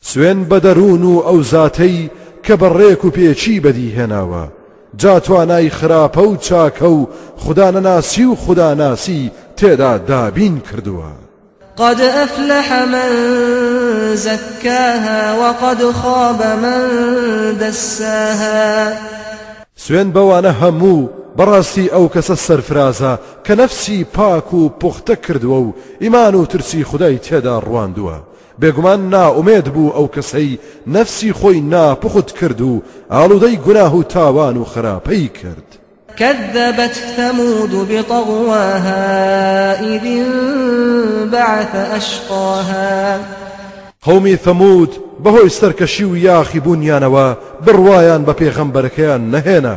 سوێن بە دەروون و ئەو زاتەی کە بە ڕێک و پێکی بەدی هێناوە، جا توانای خراپە و چاکە و خودا نەناسی و خودا ناسی تێدا دابین کردووە. قد افلح من زکاها وقد خاب من دساها. سوێن بەوانە هەموو، بەڕاستی ئەو کەسە سەرفرازە کە نەفسی پاک و پوختە کردووە و ئیمان و ترسی خودای تێدا ڕواندووە، بێگومان نا ئومێد بوو ئەو کەسەی نەفسی خۆی نا پوخت کرد و ئاڵودەی گوناه و تاوان و خەراپەی کرد. کذبت ثمود بطغواها اذ انبعث اشقاها. قەومی ثمود بەهۆی سەرکەشی و یاخی بوونیانەوە بڕوایان بە پێغەمبەرەکەیان نەهێنا،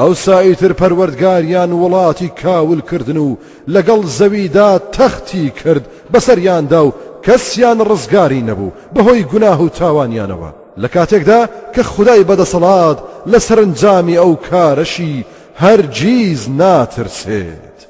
ئەوسا ئیتر پەروەردگاریان وڵاتی کاول کردن و لەگەڵ زەویدا تەختی کرد بەسەریاندا و کەسیان ڕزگاری نەبوو بەهۆی گوناه و تاوانیانەوە لە کاتێکدا کە خودای بەدەسەڵات لە سەرنجامی ئەو کارەشی هەرگیز ناترسێت.